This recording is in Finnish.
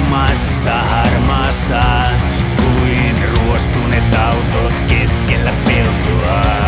maisemassa harmaassa kuin ruostuneet autot keskellä peltoa.